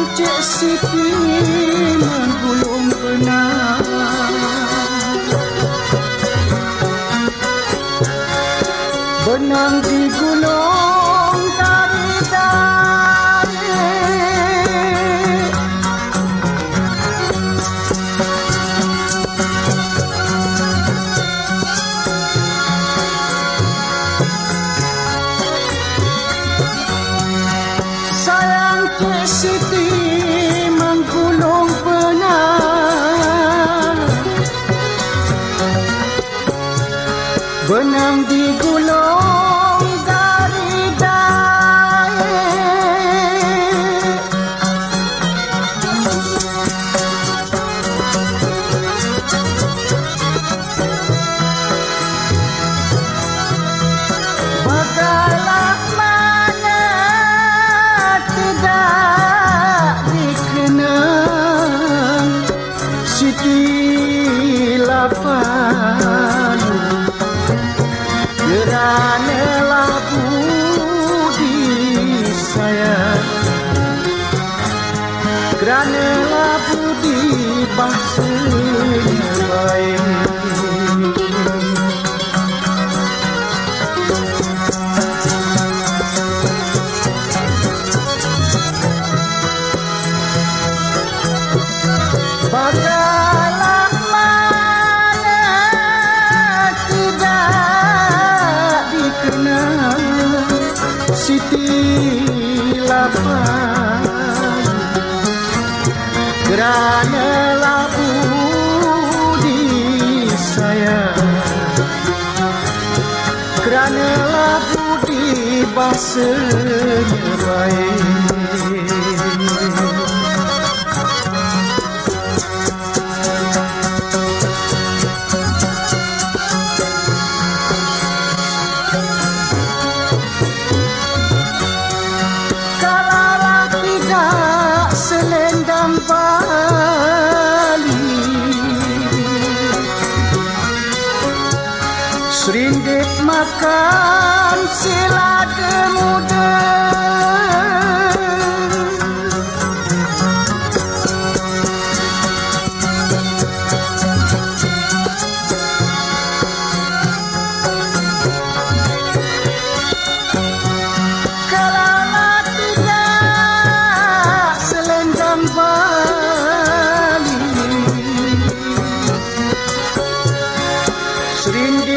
Cik Siti menggulung benang Benang digulung dari dari Sayang Cik Siti Benang digulung dari daik Bagaimana mana tidak dikenang Siti lapan saya. Kerana labu di bahasa baik Bagaimana Kerana labu di bahasanya baik Makan silada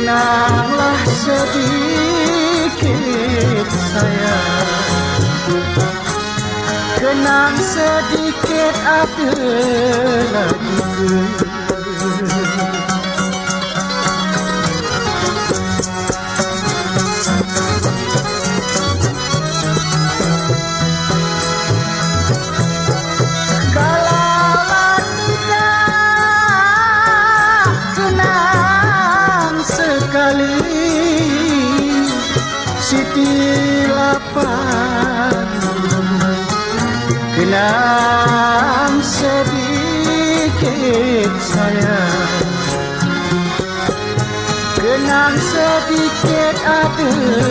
Kenanglah sedikit sayang. Kenang sedikit ada lagi sekali. Siti Lapan. Kenang sedikit sayang. Kenang sedikit lagi